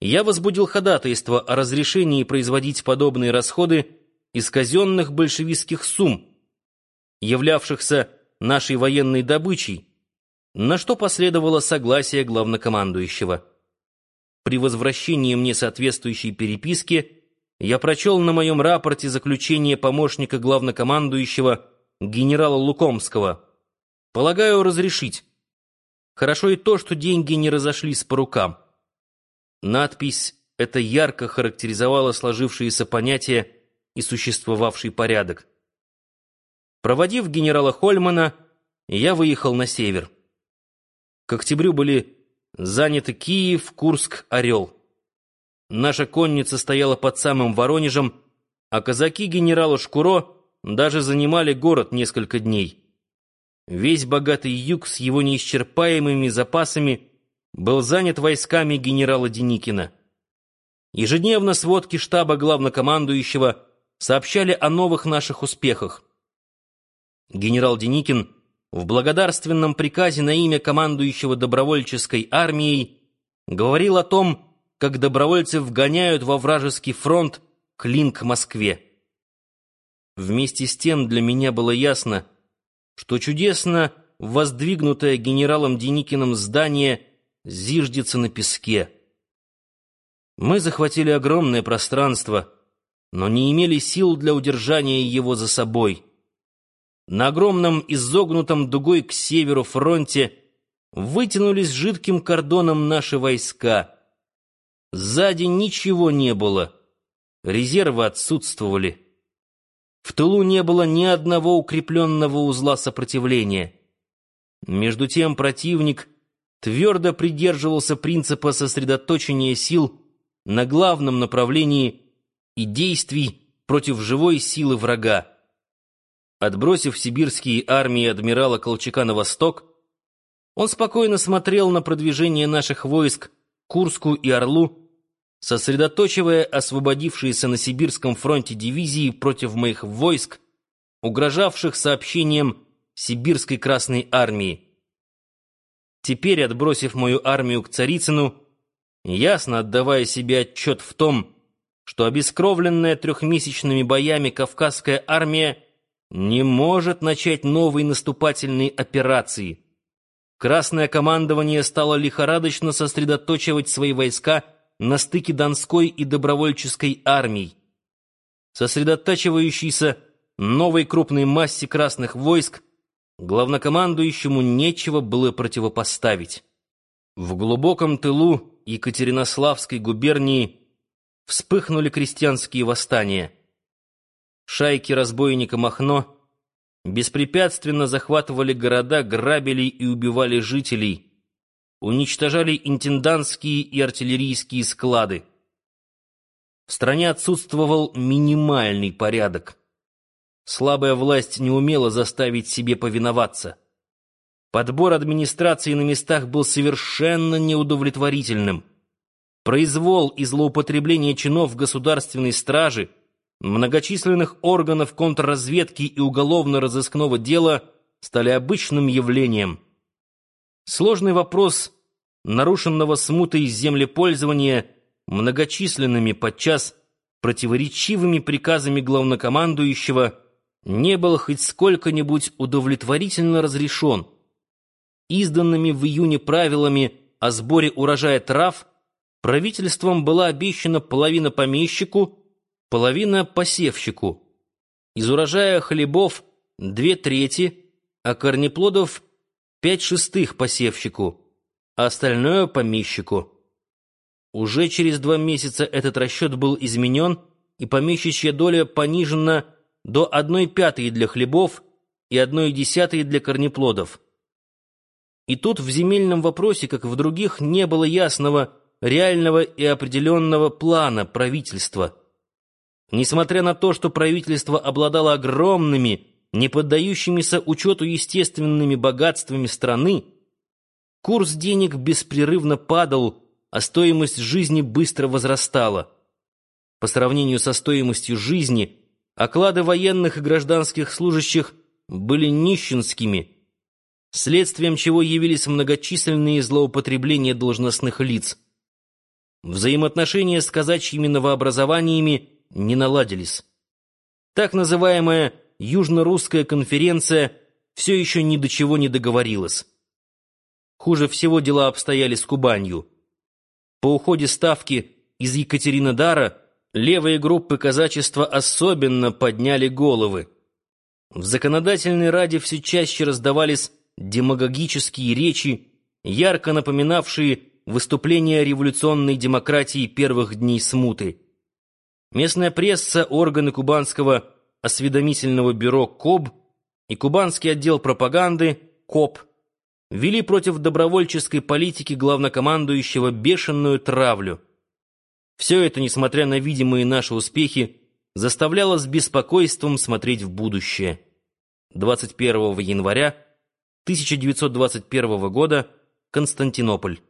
я возбудил ходатайство о разрешении производить подобные расходы из казенных большевистских сумм, являвшихся нашей военной добычей, на что последовало согласие главнокомандующего. При возвращении мне соответствующей переписки я прочел на моем рапорте заключение помощника главнокомандующего генерала Лукомского. Полагаю, разрешить. Хорошо и то, что деньги не разошлись по рукам. Надпись эта ярко характеризовала сложившиеся понятия и существовавший порядок. Проводив генерала Хольмана, я выехал на север. К октябрю были заняты Киев, Курск, Орел. Наша конница стояла под самым Воронежем, а казаки генерала Шкуро даже занимали город несколько дней. Весь богатый юг с его неисчерпаемыми запасами был занят войсками генерала Деникина. Ежедневно сводки штаба главнокомандующего сообщали о новых наших успехах. Генерал Деникин в благодарственном приказе на имя командующего добровольческой армией говорил о том, как добровольцы вгоняют во вражеский фронт клин к Москве. Вместе с тем для меня было ясно, что чудесно воздвигнутое генералом Деникиным здание зиждется на песке. Мы захватили огромное пространство, но не имели сил для удержания его за собой. На огромном изогнутом дугой к северу фронте вытянулись жидким кордоном наши войска. Сзади ничего не было, резервы отсутствовали. В тылу не было ни одного укрепленного узла сопротивления. Между тем противник твердо придерживался принципа сосредоточения сил на главном направлении и действий против живой силы врага. Отбросив сибирские армии адмирала Колчака на восток, он спокойно смотрел на продвижение наших войск Курску и Орлу, сосредоточивая освободившиеся на Сибирском фронте дивизии против моих войск, угрожавших сообщением Сибирской Красной Армии. Теперь, отбросив мою армию к Царицыну, ясно отдавая себе отчет в том, что обескровленная трехмесячными боями Кавказская армия не может начать новые наступательные операции. Красное командование стало лихорадочно сосредоточивать свои войска на стыке Донской и добровольческой армий. Сосредотачивающейся новой крупной массе красных войск главнокомандующему нечего было противопоставить. В глубоком тылу Екатеринославской губернии вспыхнули крестьянские восстания. Шайки разбойника Махно беспрепятственно захватывали города, грабили и убивали жителей, уничтожали интендантские и артиллерийские склады. В стране отсутствовал минимальный порядок. Слабая власть не умела заставить себе повиноваться. Подбор администрации на местах был совершенно неудовлетворительным. Произвол и злоупотребление чинов государственной стражи, многочисленных органов контрразведки и уголовно-розыскного дела стали обычным явлением. Сложный вопрос нарушенного смутой землепользования многочисленными подчас противоречивыми приказами главнокомандующего – не был хоть сколько-нибудь удовлетворительно разрешен. Изданными в июне правилами о сборе урожая трав правительством была обещана половина помещику, половина посевщику. Из урожая хлебов две трети, а корнеплодов пять шестых посевщику, а остальное помещику. Уже через два месяца этот расчет был изменен, и помещичья доля понижена до одной пятой для хлебов и одной десятой для корнеплодов. И тут в земельном вопросе, как в других, не было ясного, реального и определенного плана правительства. Несмотря на то, что правительство обладало огромными, не поддающимися учету естественными богатствами страны, курс денег беспрерывно падал, а стоимость жизни быстро возрастала. По сравнению со стоимостью жизни – Оклады военных и гражданских служащих были нищенскими, следствием чего явились многочисленные злоупотребления должностных лиц. взаимоотношения с казачьими новообразованиями не наладились. Так называемая Южно-Русская конференция все еще ни до чего не договорилась. Хуже всего дела обстояли с Кубанью. По уходе Ставки из Екатеринодара левые группы казачества особенно подняли головы. В законодательной раде все чаще раздавались демагогические речи, ярко напоминавшие выступления революционной демократии первых дней смуты. Местная пресса, органы кубанского осведомительного бюро КОБ и кубанский отдел пропаганды КОП вели против добровольческой политики главнокомандующего бешеную травлю. Все это, несмотря на видимые наши успехи, заставляло с беспокойством смотреть в будущее. 21 января 1921 года, Константинополь.